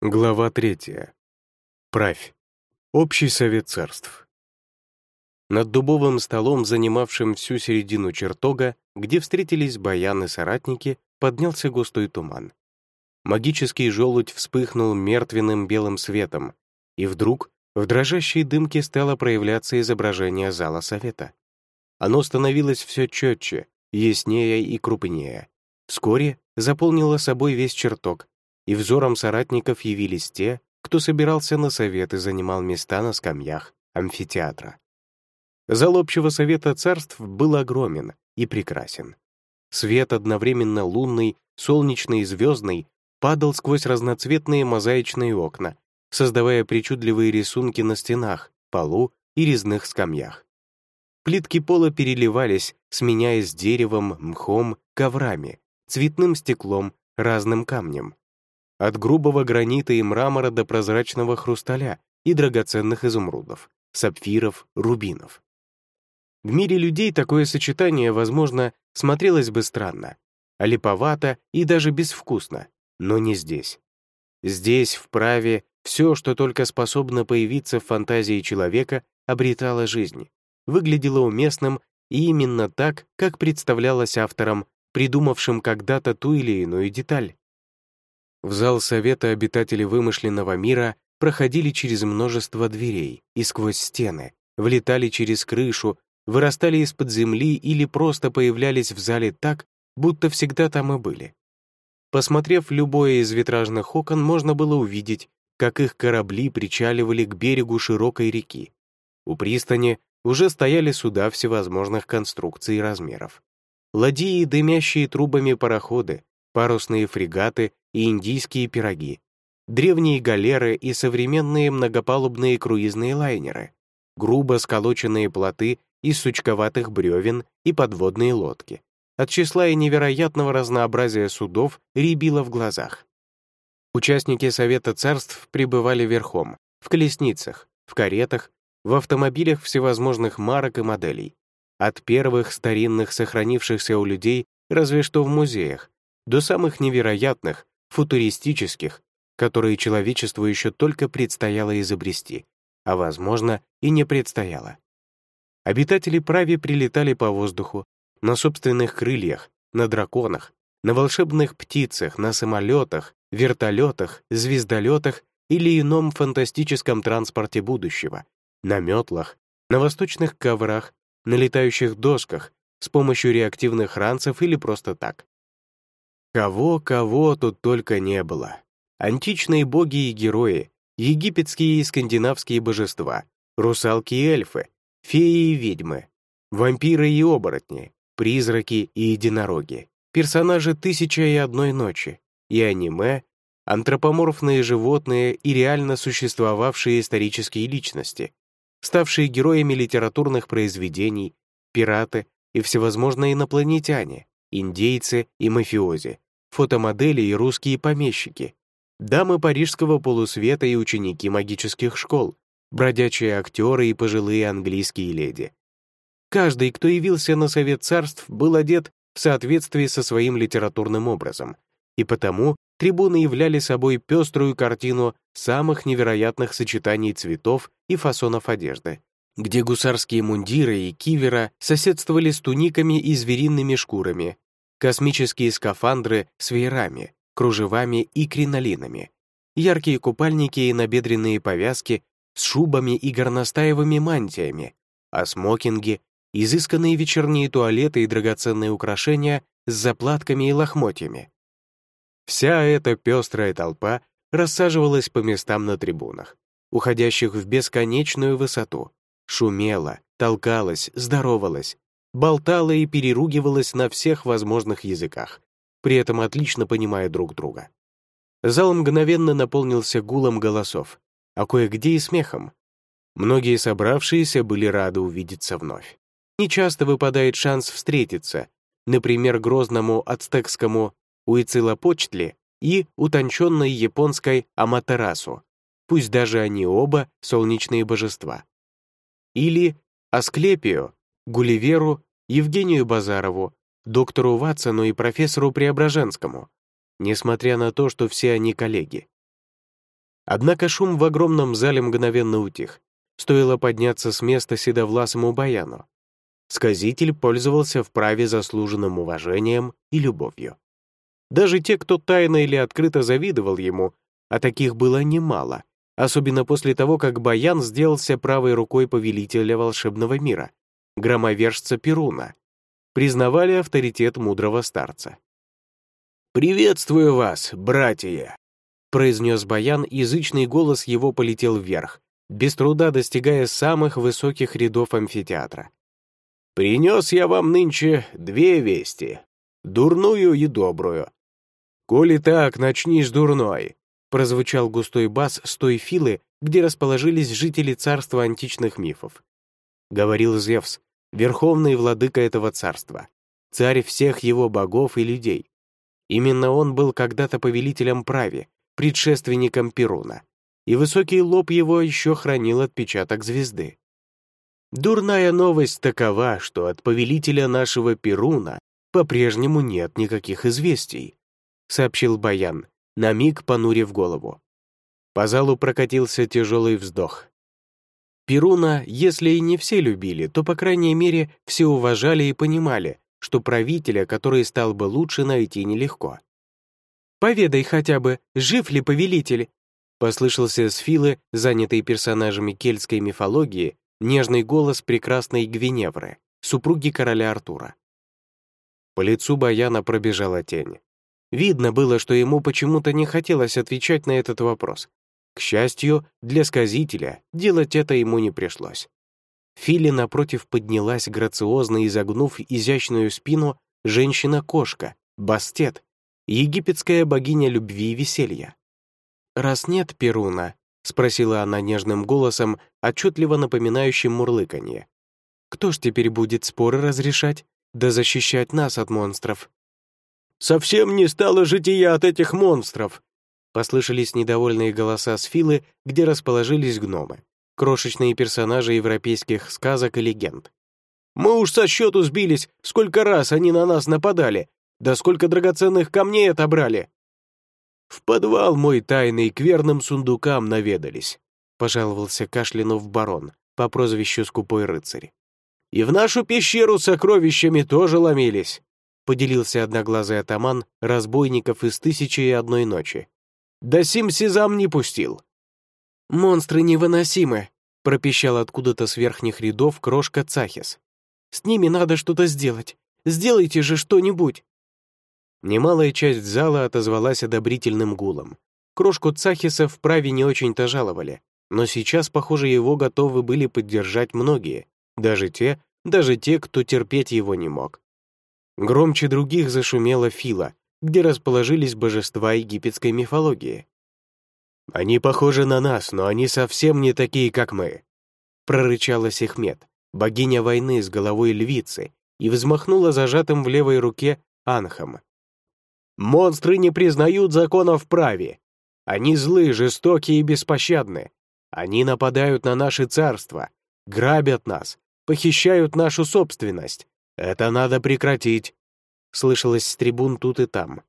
Глава третья. Правь. Общий совет царств. Над дубовым столом, занимавшим всю середину чертога, где встретились баяны-соратники, поднялся густой туман. Магический желудь вспыхнул мертвенным белым светом, и вдруг в дрожащей дымке стало проявляться изображение зала совета. Оно становилось все четче, яснее и крупнее. Вскоре заполнило собой весь чертог, и взором соратников явились те, кто собирался на совет и занимал места на скамьях амфитеатра. Зал общего совета царств был огромен и прекрасен. Свет одновременно лунный, солнечный и звездный падал сквозь разноцветные мозаичные окна, создавая причудливые рисунки на стенах, полу и резных скамьях. Плитки пола переливались, сменяясь деревом, мхом, коврами, цветным стеклом, разным камнем от грубого гранита и мрамора до прозрачного хрусталя и драгоценных изумрудов, сапфиров, рубинов. В мире людей такое сочетание, возможно, смотрелось бы странно, а липовато и даже безвкусно, но не здесь. Здесь, в праве, все, что только способно появиться в фантазии человека, обретало жизнь, выглядело уместным и именно так, как представлялось автором, придумавшим когда-то ту или иную деталь. В зал совета обитатели вымышленного мира проходили через множество дверей и сквозь стены, влетали через крышу, вырастали из-под земли или просто появлялись в зале так, будто всегда там и были. Посмотрев любое из витражных окон, можно было увидеть, как их корабли причаливали к берегу широкой реки. У пристани уже стояли суда всевозможных конструкций и размеров. Ладьи дымящие трубами пароходы, парусные фрегаты и индийские пироги, древние галеры и современные многопалубные круизные лайнеры, грубо сколоченные плоты из сучковатых бревен и подводные лодки. От числа и невероятного разнообразия судов рябило в глазах. Участники Совета царств пребывали верхом, в колесницах, в каретах, в автомобилях всевозможных марок и моделей. От первых старинных, сохранившихся у людей, разве что в музеях, до самых невероятных, футуристических, которые человечеству еще только предстояло изобрести, а, возможно, и не предстояло. Обитатели Прави прилетали по воздуху, на собственных крыльях, на драконах, на волшебных птицах, на самолетах, вертолетах, звездолетах или ином фантастическом транспорте будущего, на метлах, на восточных коврах, на летающих досках, с помощью реактивных ранцев или просто так. Кого-кого тут только не было. Античные боги и герои, египетские и скандинавские божества, русалки и эльфы, феи и ведьмы, вампиры и оборотни, призраки и единороги, персонажи «Тысяча и одной ночи» и аниме, антропоморфные животные и реально существовавшие исторические личности, ставшие героями литературных произведений, пираты и всевозможные инопланетяне, индейцы и мафиози, фотомодели и русские помещики, дамы парижского полусвета и ученики магических школ, бродячие актеры и пожилые английские леди. Каждый, кто явился на Совет Царств, был одет в соответствии со своим литературным образом, и потому трибуны являли собой пеструю картину самых невероятных сочетаний цветов и фасонов одежды, где гусарские мундиры и кивера соседствовали с туниками и звериными шкурами, космические скафандры с веерами, кружевами и кринолинами, яркие купальники и набедренные повязки с шубами и горностаевыми мантиями, а смокинги, изысканные вечерние туалеты и драгоценные украшения с заплатками и лохмотьями. Вся эта пестрая толпа рассаживалась по местам на трибунах, уходящих в бесконечную высоту, шумела, толкалась, здоровалась, болтала и переругивалась на всех возможных языках, при этом отлично понимая друг друга. Зал мгновенно наполнился гулом голосов, а кое-где и смехом. Многие собравшиеся были рады увидеться вновь. Нечасто выпадает шанс встретиться, например, грозному ацтекскому Уицилопочтли и утонченной японской Аматерасу, пусть даже они оба солнечные божества. Или Асклепию, Гулливеру, Евгению Базарову, доктору Ватсону и профессору Преображенскому, несмотря на то, что все они коллеги. Однако шум в огромном зале мгновенно утих. Стоило подняться с места седовласому баяну. Сказитель пользовался вправе заслуженным уважением и любовью. Даже те, кто тайно или открыто завидовал ему, а таких было немало, особенно после того, как Баян сделался правой рукой повелителя волшебного мира, громовержца Перуна, признавали авторитет мудрого старца. «Приветствую вас, братья!» произнес Баян, язычный голос его полетел вверх, без труда достигая самых высоких рядов амфитеатра. «Принес я вам нынче две вести, дурную и добрую. Коли так, начни с дурной», прозвучал густой бас с той филы, где расположились жители царства античных мифов. Говорил Зевс, верховный владыка этого царства, царь всех его богов и людей. Именно он был когда-то повелителем праве, предшественником Перуна, и высокий лоб его еще хранил отпечаток звезды. Дурная новость такова, что от повелителя нашего Перуна по-прежнему нет никаких известий, сообщил Баян, на миг понурив голову. По залу прокатился тяжелый вздох. Перуна, если и не все любили, то, по крайней мере, все уважали и понимали, что правителя, который стал бы лучше, найти нелегко. Поведай хотя бы, жив ли повелитель?» Послышался с Филы, занятый персонажами кельтской мифологии, нежный голос прекрасной Гвиневры, супруги короля Артура. По лицу Баяна пробежала тень. Видно было, что ему почему-то не хотелось отвечать на этот вопрос. К счастью, для сказителя делать это ему не пришлось. Фили напротив поднялась, грациозно изогнув изящную спину, женщина-кошка, бастет, египетская богиня любви и веселья. «Раз нет Перуна», — спросила она нежным голосом, отчетливо напоминающим мурлыканье, «кто ж теперь будет споры разрешать, да защищать нас от монстров?» «Совсем не стало жития от этих монстров!» Послышались недовольные голоса с Филы, где расположились гномы, крошечные персонажи европейских сказок и легенд. «Мы уж со счету сбились, сколько раз они на нас нападали, да сколько драгоценных камней отобрали!» «В подвал мой тайный к верным сундукам наведались», — пожаловался кашлянув барон по прозвищу Скупой рыцарь. «И в нашу пещеру сокровищами тоже ломились», — поделился одноглазый атаман разбойников из «Тысячи и одной ночи». «Да сим Сезам не пустил». «Монстры невыносимы», — пропищал откуда-то с верхних рядов крошка Цахис. «С ними надо что-то сделать. Сделайте же что-нибудь». Немалая часть зала отозвалась одобрительным гулом. Крошку Цахиса вправе не очень-то жаловали, но сейчас, похоже, его готовы были поддержать многие, даже те, даже те, кто терпеть его не мог. Громче других зашумела Фила, где расположились божества египетской мифологии. «Они похожи на нас, но они совсем не такие, как мы», прорычала Сехмет, богиня войны с головой львицы, и взмахнула зажатым в левой руке анхом. Монстры не признают законов праве. Они злы, жестокие и беспощадны. Они нападают на наши царства, грабят нас, похищают нашу собственность. Это надо прекратить. Слышалось с трибун тут и там.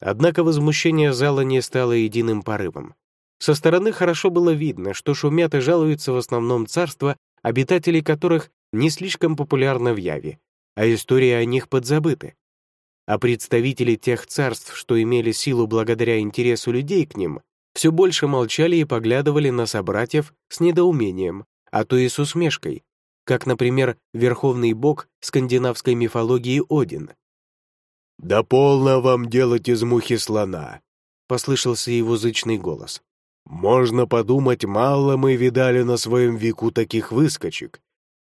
Однако возмущение зала не стало единым порывом. Со стороны хорошо было видно, что шумят и жалуются в основном царства, обитатели которых не слишком популярны в Яве, а истории о них подзабыты а представители тех царств, что имели силу благодаря интересу людей к ним, все больше молчали и поглядывали на собратьев с недоумением, а то и с усмешкой, как, например, верховный бог скандинавской мифологии Один. «Да полно вам делать из мухи слона!» — послышался его зычный голос. «Можно подумать, мало мы видали на своем веку таких выскочек.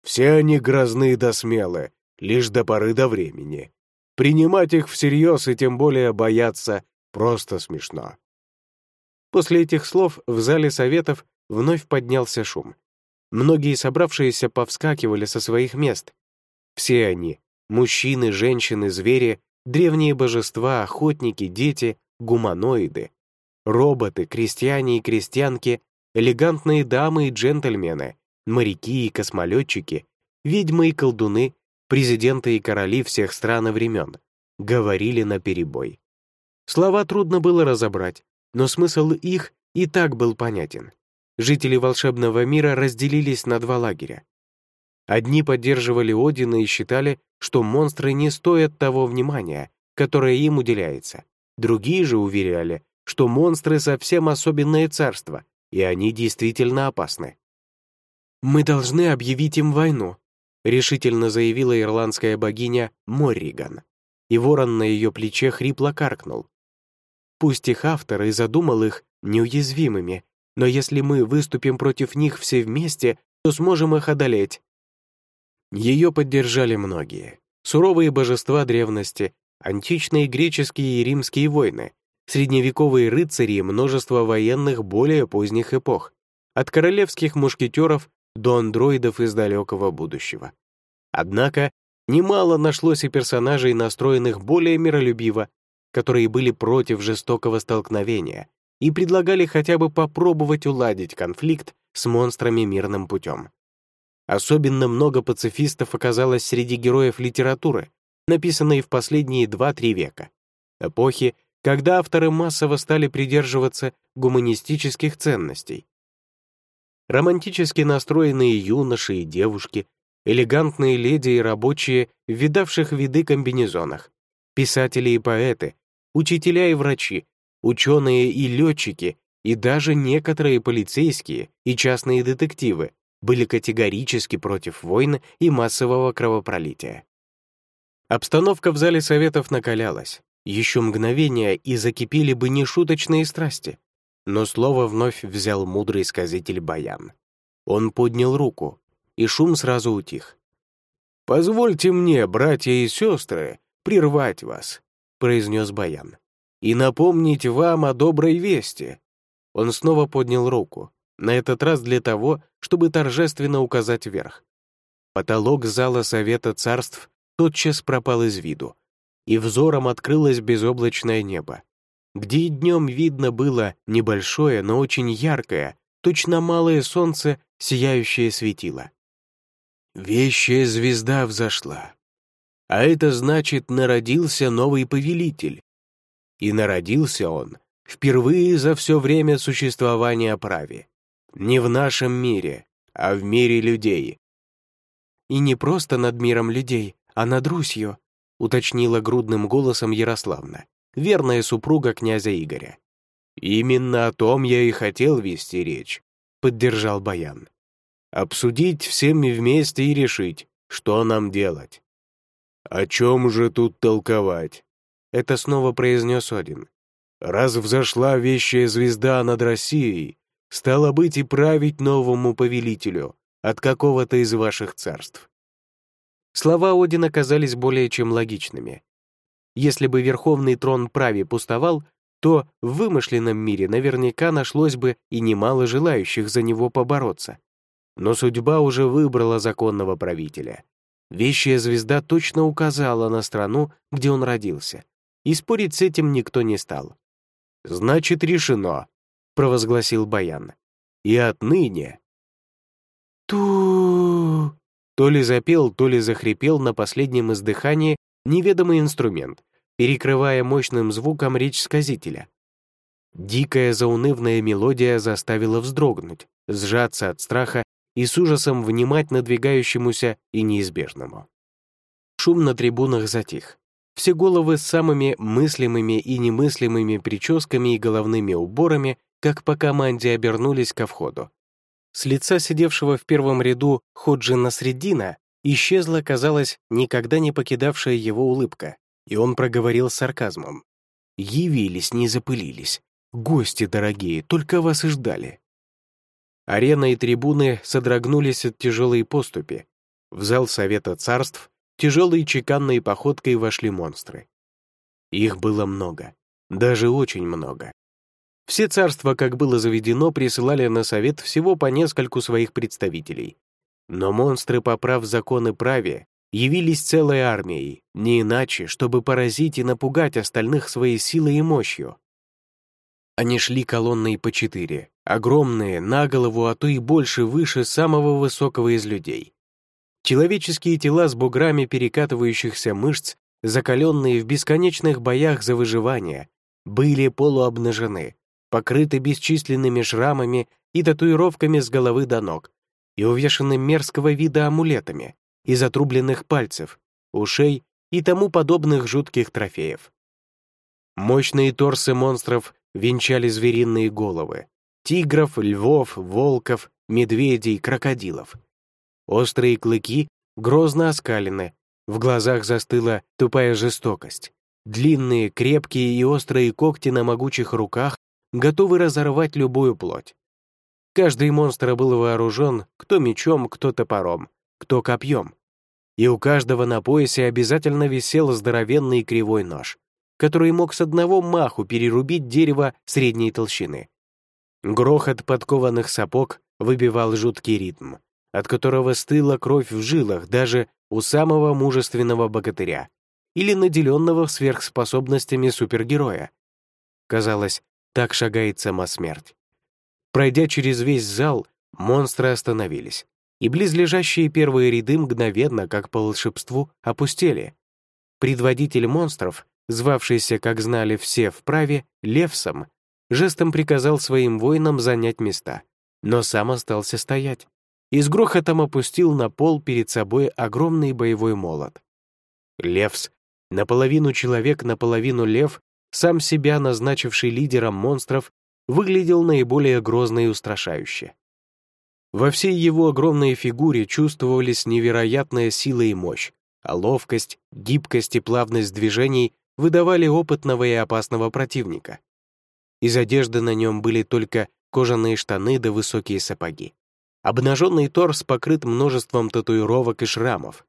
Все они грозны да смелы, лишь до поры до времени. Принимать их всерьез и тем более бояться просто смешно. После этих слов в зале советов вновь поднялся шум. Многие собравшиеся повскакивали со своих мест. Все они — мужчины, женщины, звери, древние божества, охотники, дети, гуманоиды, роботы, крестьяне и крестьянки, элегантные дамы и джентльмены, моряки и космолетчики, ведьмы и колдуны президенты и короли всех стран и времен, говорили наперебой. Слова трудно было разобрать, но смысл их и так был понятен. Жители волшебного мира разделились на два лагеря. Одни поддерживали Одина и считали, что монстры не стоят того внимания, которое им уделяется. Другие же уверяли, что монстры совсем особенное царство, и они действительно опасны. «Мы должны объявить им войну», решительно заявила ирландская богиня Морриган, и ворон на ее плече хрипло каркнул. Пусть их автор и задумал их неуязвимыми, но если мы выступим против них все вместе, то сможем их одолеть. Ее поддержали многие. Суровые божества древности, античные греческие и римские войны, средневековые рыцари и множество военных более поздних эпох, от королевских мушкетеров до андроидов из далекого будущего. Однако немало нашлось и персонажей, настроенных более миролюбиво, которые были против жестокого столкновения и предлагали хотя бы попробовать уладить конфликт с монстрами мирным путем. Особенно много пацифистов оказалось среди героев литературы, написанной в последние 2-3 века, эпохи, когда авторы массово стали придерживаться гуманистических ценностей. Романтически настроенные юноши и девушки, элегантные леди и рабочие в видавших виды комбинезонах, писатели и поэты, учителя и врачи, ученые и летчики, и даже некоторые полицейские и частные детективы были категорически против войн и массового кровопролития. Обстановка в зале советов накалялась. Еще мгновение, и закипели бы нешуточные страсти. Но слово вновь взял мудрый сказитель Баян. Он поднял руку, и шум сразу утих. «Позвольте мне, братья и сестры, прервать вас», — произнес Баян, «и напомнить вам о доброй вести». Он снова поднял руку, на этот раз для того, чтобы торжественно указать вверх. Потолок зала Совета Царств тотчас пропал из виду, и взором открылось безоблачное небо, где и днем видно было небольшое, но очень яркое, точно малое солнце, сияющее светило. Вещая звезда взошла. А это значит, народился новый повелитель. И народился он впервые за все время существования праве. Не в нашем мире, а в мире людей. И не просто над миром людей, а над Русью, уточнила грудным голосом Ярославна, верная супруга князя Игоря. «Именно о том я и хотел вести речь», — поддержал Баян. «Обсудить всеми вместе и решить, что нам делать». «О чем же тут толковать?» — это снова произнес Один. «Раз взошла вещая звезда над Россией, стало быть и править новому повелителю от какого-то из ваших царств. Слова Одина казались более чем логичными. Если бы верховный трон праве пустовал, то в вымышленном мире наверняка нашлось бы и немало желающих за него побороться. Но судьба уже выбрала законного правителя. Вещая звезда точно указала на страну, где он родился, и спорить с этим никто не стал. «Значит, решено», — провозгласил Баян. «И отныне...» ту То ли запел, то ли захрипел на последнем издыхании неведомый инструмент, перекрывая мощным звуком речь сказителя. Дикая заунывная мелодия заставила вздрогнуть, сжаться от страха и с ужасом внимать надвигающемуся и неизбежному. Шум на трибунах затих. Все головы с самыми мыслимыми и немыслимыми прическами и головными уборами как по команде обернулись ко входу. С лица сидевшего в первом ряду Ходжина Средина исчезла, казалось, никогда не покидавшая его улыбка, и он проговорил с сарказмом. «Явились, не запылились. Гости дорогие, только вас и ждали». Арена и трибуны содрогнулись от тяжелой поступи. В зал Совета Царств тяжелой чеканной походкой вошли монстры. Их было много, даже очень много. Все царства, как было заведено, присылали на совет всего по нескольку своих представителей. Но монстры, поправ законы праве, явились целой армией, не иначе, чтобы поразить и напугать остальных своей силой и мощью. Они шли колонной по четыре, огромные, на голову, а то и больше выше самого высокого из людей. Человеческие тела с буграми перекатывающихся мышц, закаленные в бесконечных боях за выживание, были полуобнажены, покрыты бесчисленными шрамами и татуировками с головы до ног и увешаны мерзкого вида амулетами из отрубленных пальцев, ушей и тому подобных жутких трофеев. Мощные торсы монстров венчали звериные головы — тигров, львов, волков, медведей, крокодилов. Острые клыки грозно оскалены, в глазах застыла тупая жестокость. Длинные, крепкие и острые когти на могучих руках готовы разорвать любую плоть. Каждый монстр был вооружен кто мечом, кто топором, кто копьем. И у каждого на поясе обязательно висел здоровенный кривой нож, который мог с одного маху перерубить дерево средней толщины. Грохот подкованных сапог выбивал жуткий ритм, от которого стыла кровь в жилах даже у самого мужественного богатыря или наделенного сверхспособностями супергероя. Казалось, так шагает сама смерть. Пройдя через весь зал, монстры остановились, и близлежащие первые ряды мгновенно, как по волшебству, опустели. Предводитель монстров, звавшийся, как знали все вправе, Левсом, жестом приказал своим воинам занять места, но сам остался стоять и с грохотом опустил на пол перед собой огромный боевой молот. Левс, наполовину человек, наполовину лев, сам себя назначивший лидером монстров, выглядел наиболее грозно и устрашающе. Во всей его огромной фигуре чувствовались невероятная сила и мощь, а ловкость, гибкость и плавность движений выдавали опытного и опасного противника. Из одежды на нем были только кожаные штаны да высокие сапоги. Обнаженный торс покрыт множеством татуировок и шрамов.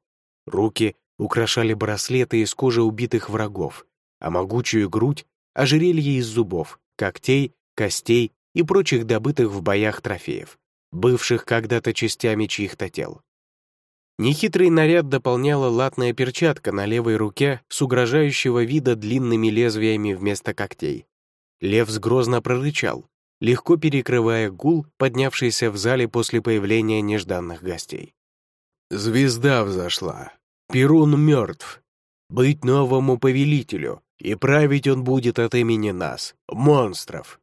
Руки украшали браслеты из кожи убитых врагов, а могучую грудь — ожерелье из зубов, когтей, костей и прочих добытых в боях трофеев, бывших когда-то частями чьих-то тел. Нехитрый наряд дополняла латная перчатка на левой руке с угрожающего вида длинными лезвиями вместо когтей. Лев грозно прорычал, легко перекрывая гул, поднявшийся в зале после появления нежданных гостей. «Звезда взошла. Перун мертв. Быть новому повелителю, и править он будет от имени нас, монстров».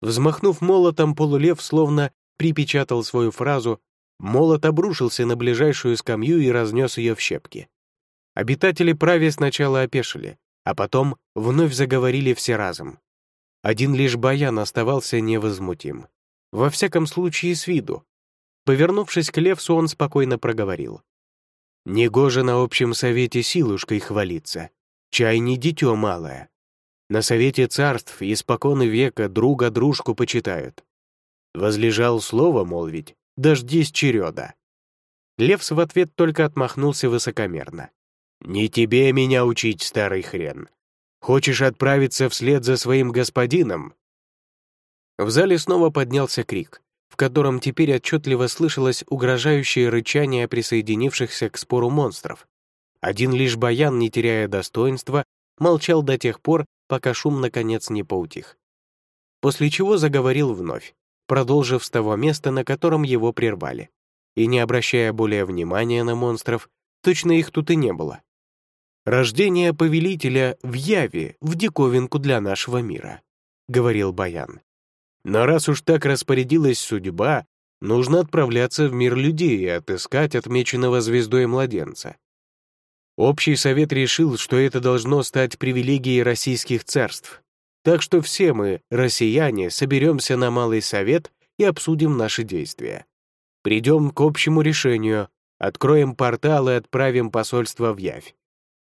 Взмахнув молотом, полулев словно припечатал свою фразу, молот обрушился на ближайшую скамью и разнес ее в щепки. Обитатели прави сначала опешили, а потом вновь заговорили все разом. Один лишь Баян оставался невозмутим. Во всяком случае, с виду. Повернувшись к Левсу, он спокойно проговорил. «Негоже на общем совете силушкой хвалиться. Чай не дитё малое. На совете царств испокон века друга дружку почитают. Возлежал слово, молвить, дождись череда». Левс в ответ только отмахнулся высокомерно. «Не тебе меня учить, старый хрен. Хочешь отправиться вслед за своим господином?» В зале снова поднялся крик, в котором теперь отчетливо слышалось угрожающее рычание присоединившихся к спору монстров. Один лишь Баян, не теряя достоинства, молчал до тех пор, пока шум наконец не поутих. После чего заговорил вновь, продолжив с того места, на котором его прервали. И не обращая более внимания на монстров, точно их тут и не было. «Рождение повелителя в яве, в диковинку для нашего мира», — говорил Баян. «Но раз уж так распорядилась судьба, нужно отправляться в мир людей и отыскать отмеченного звездой младенца. Общий совет решил, что это должно стать привилегией российских царств. Так что все мы, россияне, соберемся на Малый Совет и обсудим наши действия. Придем к общему решению, откроем портал и отправим посольство в Явь.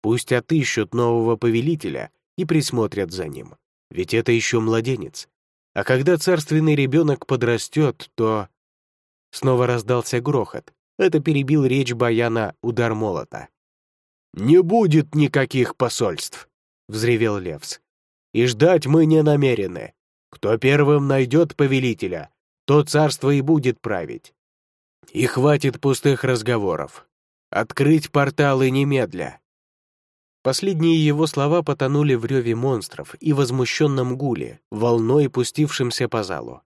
Пусть отыщут нового повелителя и присмотрят за ним. Ведь это еще младенец. А когда царственный ребенок подрастет, то... Снова раздался грохот. Это перебил речь Баяна удар молота. «Не будет никаких посольств!» — взревел Левс. «И ждать мы не намерены. Кто первым найдет повелителя, то царство и будет править. И хватит пустых разговоров. Открыть порталы немедля. Последние его слова потонули в реве монстров и возмущенном гуле, волной пустившимся по залу.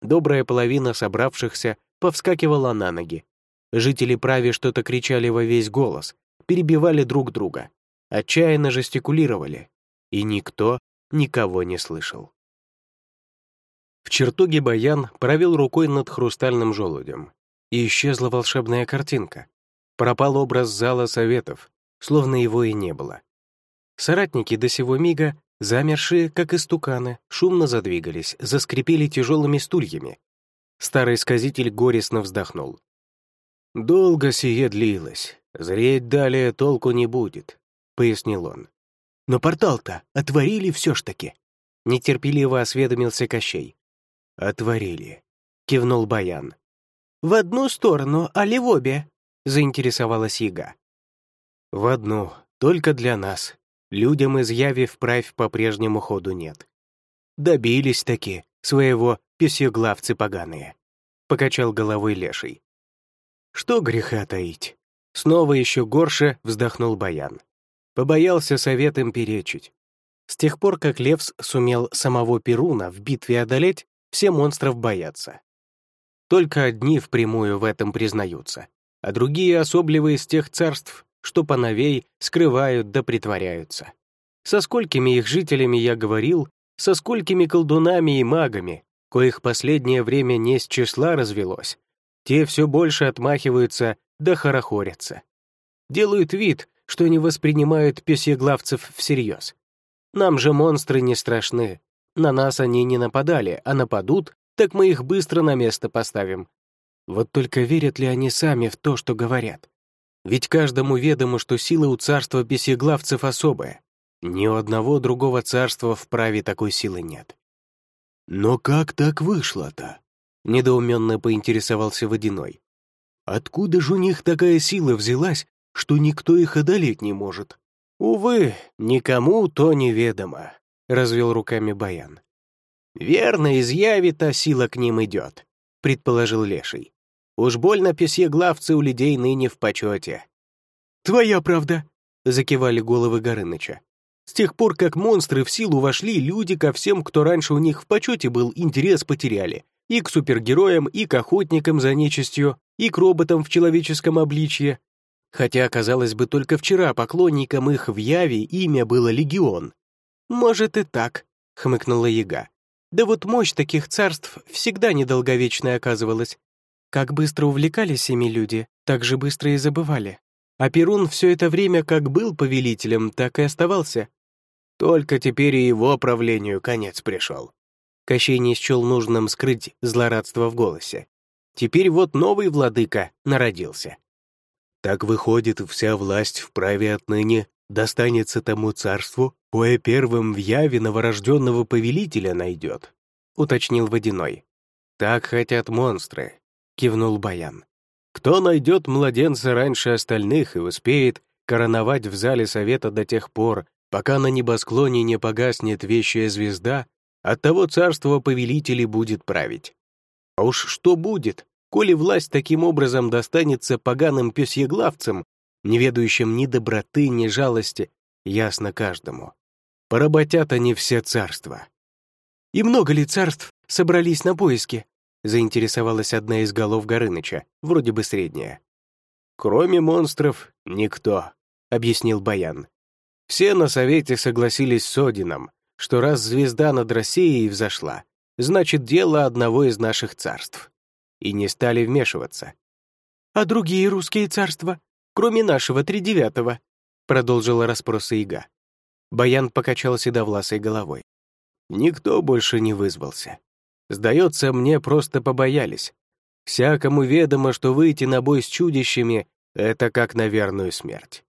Добрая половина собравшихся повскакивала на ноги. Жители Прави что-то кричали во весь голос, перебивали друг друга, отчаянно жестикулировали, и никто никого не слышал. В чертоге Баян провел рукой над хрустальным желудем, и исчезла волшебная картинка. Пропал образ зала советов, словно его и не было. Соратники до сего мига, замершие, как истуканы, шумно задвигались, заскрипели тяжелыми стульями. Старый сказитель горестно вздохнул. «Долго сие длилось. Зреть далее толку не будет», — пояснил он. «Но портал-то отворили все ж таки», — нетерпеливо осведомился Кощей. «Отворили», — кивнул Баян. «В одну сторону, а ли в обе?» — заинтересовалась Яга. «В одну, только для нас. Людям из Яви вправь по-прежнему ходу нет. Добились таки своего письеглавцы поганые», — покачал головой леший. «Что греха таить?» Снова еще горше вздохнул Баян. Побоялся советом перечить. С тех пор, как Левс сумел самого Перуна в битве одолеть, все монстров боятся. Только одни впрямую в этом признаются, а другие особливые из тех царств, что поновей скрывают да притворяются. Со сколькими их жителями я говорил, со сколькими колдунами и магами, коих последнее время не с числа развелось, те все больше отмахиваются да хорохорятся. Делают вид, что не воспринимают песьеглавцев всерьез. Нам же монстры не страшны, на нас они не нападали, а нападут, так мы их быстро на место поставим. Вот только верят ли они сами в то, что говорят? Ведь каждому ведомо, что сила у царства бесеглавцев особая. Ни у одного другого царства в праве такой силы нет. «Но как так вышло-то?» — недоуменно поинтересовался Водяной. «Откуда же у них такая сила взялась, что никто их одолеть не может?» «Увы, никому то неведомо», — развел руками Баян. «Верно, из яви-то сила к ним идет», — предположил Леший. «Уж больно песьеглавцы у людей ныне в почете». «Твоя правда», — закивали головы Горыныча. С тех пор, как монстры в силу вошли, люди ко всем, кто раньше у них в почете был, интерес потеряли. И к супергероям, и к охотникам за нечистью, и к роботам в человеческом обличье. Хотя, казалось бы, только вчера поклонникам их в Яве имя было Легион. «Может и так», — хмыкнула яга. «Да вот мощь таких царств всегда недолговечной оказывалась. Как быстро увлекались ими люди, так же быстро и забывали. А Перун все это время как был повелителем, так и оставался. Только теперь и его правлению конец пришел. Кощей не счел нужным скрыть злорадство в голосе. Теперь вот новый владыка народился. Так выходит, вся власть в праве отныне достанется тому царству, кое первым в яве новорожденного повелителя найдет», — уточнил Водяной. «Так хотят монстры», — кивнул Баян. «Кто найдет младенца раньше остальных и успеет короновать в зале совета до тех пор, пока на небосклоне не погаснет вещая звезда, от того царства повелителей будет править. А уж что будет, коли власть таким образом достанется поганым пёсьеглавцам, не ведающим ни доброты, ни жалости, ясно каждому. Поработят они все царства. «И много ли царств собрались на поиски?» Заинтересовалась одна из голов Горыныча, вроде бы средняя. «Кроме монстров, никто», — объяснил Баян. «Все на совете согласились с Одином, что раз звезда над Россией взошла, значит, дело одного из наших царств. И не стали вмешиваться. «А другие русские царства?» кроме нашего тридевятого», — продолжила расспросы Ига. Баян покачал седовласой головой. Никто больше не вызвался. Сдается, мне просто побоялись. Всякому ведомо, что выйти на бой с чудищами — это как на верную смерть.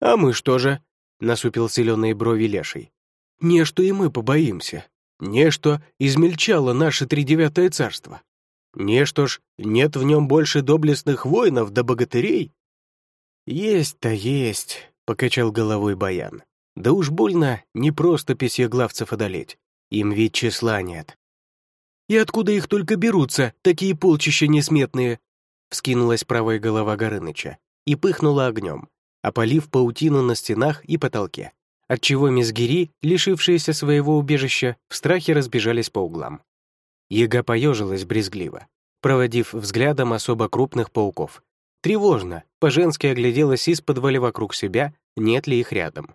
«А мы что же?» — насупил зеленые брови леший. «Не что и мы побоимся. Не что измельчало наше тридевятое царство. Не что ж нет в нем больше доблестных воинов да богатырей, «Есть-то есть», — покачал головой Баян. «Да уж больно не просто письеглавцев одолеть. Им ведь числа нет». «И откуда их только берутся, такие полчища несметные?» Вскинулась правая голова Горыныча и пыхнула огнем, опалив паутину на стенах и потолке, отчего мизгири, лишившиеся своего убежища, в страхе разбежались по углам. Яга поежилась брезгливо, проводив взглядом особо крупных пауков, Тревожно, по-женски огляделась из-под вокруг себя, нет ли их рядом.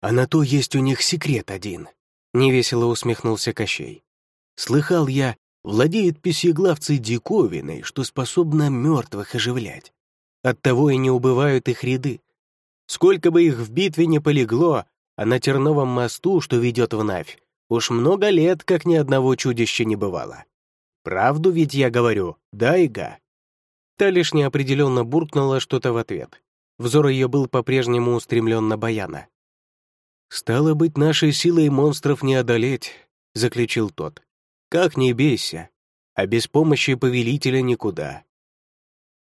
«А на то есть у них секрет один», — невесело усмехнулся Кощей. Слыхал я, владеет письеглавцы диковиной, что способна мертвых оживлять. Оттого и не убывают их ряды. Сколько бы их в битве не полегло, а на Терновом мосту, что ведет в Навь, уж много лет, как ни одного чудища не бывало. Правду ведь я говорю, да, Ига?» Та лишь неопределенно буркнула что-то в ответ. Взор ее был по-прежнему устремлен на Баяна. «Стало быть, нашей силой монстров не одолеть», — заключил тот. «Как не бейся, а без помощи повелителя никуда».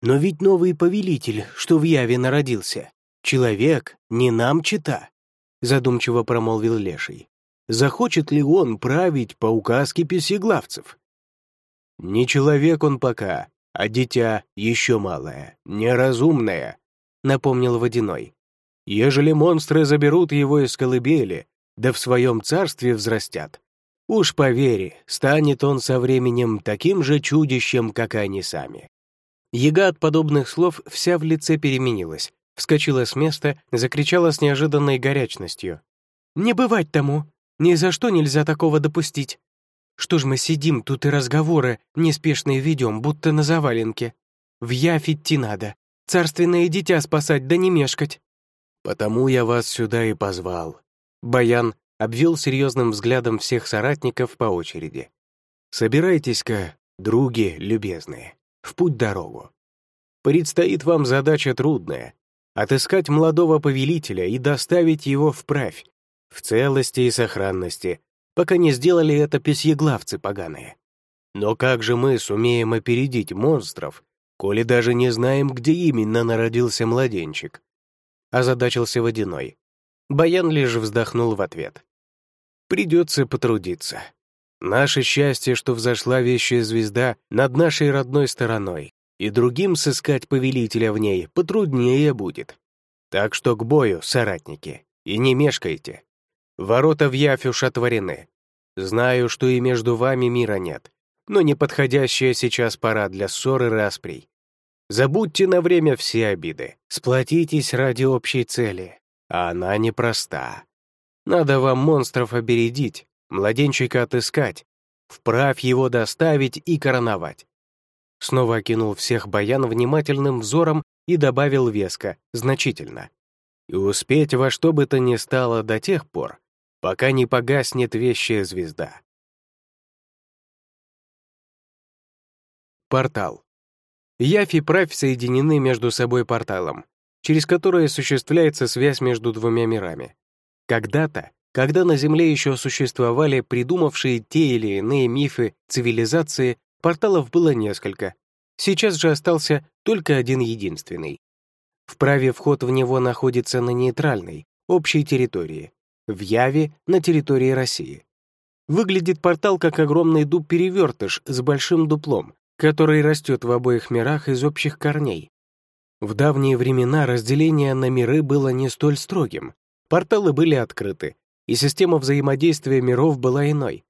«Но ведь новый повелитель, что в Яве народился, человек, не нам чита», — задумчиво промолвил Леший. «Захочет ли он править по указке песеглавцев?» «Не человек он пока, а дитя еще малое, неразумное», — напомнил Водяной. Ежели монстры заберут его из колыбели, да в своем царстве взрастят, уж поверь, станет он со временем таким же чудищем, как и они сами». Яга от подобных слов вся в лице переменилась, вскочила с места, закричала с неожиданной горячностью. «Не бывать тому! Ни за что нельзя такого допустить! Что ж мы сидим тут и разговоры неспешные ведем, будто на заваленке? В явь идти надо, царственное дитя спасать да не мешкать!» «Потому я вас сюда и позвал». Баян обвел серьезным взглядом всех соратников по очереди. «Собирайтесь-ка, други любезные, в путь-дорогу. Предстоит вам задача трудная — отыскать молодого повелителя и доставить его вправь, в целости и сохранности, пока не сделали это песьеглавцы поганые. Но как же мы сумеем опередить монстров, коли даже не знаем, где именно народился младенчик?» озадачился Водяной. Баян лишь вздохнул в ответ. «Придется потрудиться. Наше счастье, что взошла вещая звезда над нашей родной стороной, и другим сыскать повелителя в ней потруднее будет. Так что к бою, соратники, и не мешкайте. Ворота в уж отворены. Знаю, что и между вами мира нет, но неподходящая сейчас пора для ссоры расприй. Забудьте на время все обиды, сплотитесь ради общей цели, а она непроста. Надо вам монстров обередить, младенчика отыскать, вправь его доставить и короновать. Снова окинул всех баян внимательным взором и добавил веско, значительно. И успеть во что бы то ни стало до тех пор, пока не погаснет вещая звезда. Портал. Явь и правь соединены между собой порталом, через который осуществляется связь между двумя мирами. Когда-то, когда на Земле еще существовали придумавшие те или иные мифы цивилизации, порталов было несколько. Сейчас же остался только один единственный. Вправе вход в него находится на нейтральной, общей территории, в Яве на территории России. Выглядит портал как огромный дуб-перевертыш с большим дуплом, который растет в обоих мирах из общих корней. В давние времена разделение на миры было не столь строгим, порталы были открыты, и система взаимодействия миров была иной.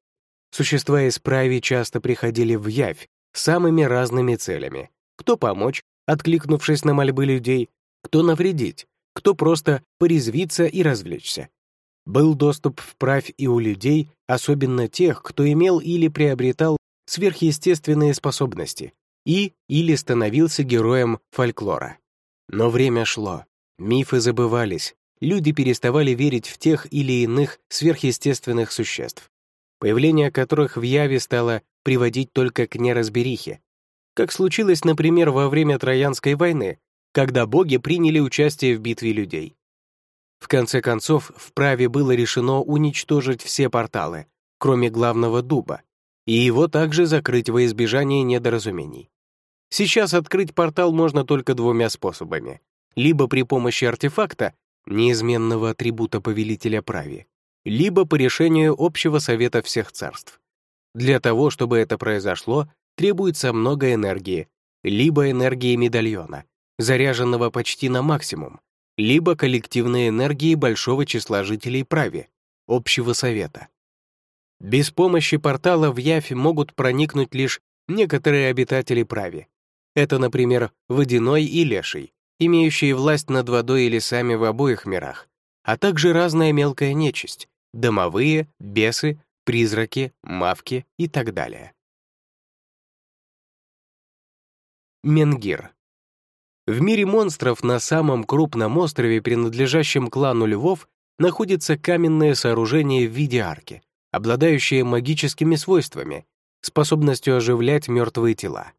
Существа из прави часто приходили в явь с самыми разными целями. Кто помочь, откликнувшись на мольбы людей, кто навредить, кто просто порезвиться и развлечься. Был доступ в правь и у людей, особенно тех, кто имел или приобретал сверхъестественные способности и или становился героем фольклора. Но время шло, мифы забывались, люди переставали верить в тех или иных сверхъестественных существ, появление которых в Яве стало приводить только к неразберихе, как случилось, например, во время Троянской войны, когда боги приняли участие в битве людей. В конце концов, в праве было решено уничтожить все порталы, кроме главного дуба, и его также закрыть во избежание недоразумений. Сейчас открыть портал можно только двумя способами. Либо при помощи артефакта, неизменного атрибута повелителя прави, либо по решению общего совета всех царств. Для того, чтобы это произошло, требуется много энергии, либо энергии медальона, заряженного почти на максимум, либо коллективной энергии большого числа жителей прави, общего совета. Без помощи портала в Явь могут проникнуть лишь некоторые обитатели Прави. Это, например, Водяной и Леший, имеющие власть над водой и лесами в обоих мирах, а также разная мелкая нечисть, домовые, бесы, призраки, мавки и так далее. Менгир. В мире монстров на самом крупном острове, принадлежащем клану львов, находится каменное сооружение в виде арки, обладающее магическими свойствами, способностью оживлять мертвые тела.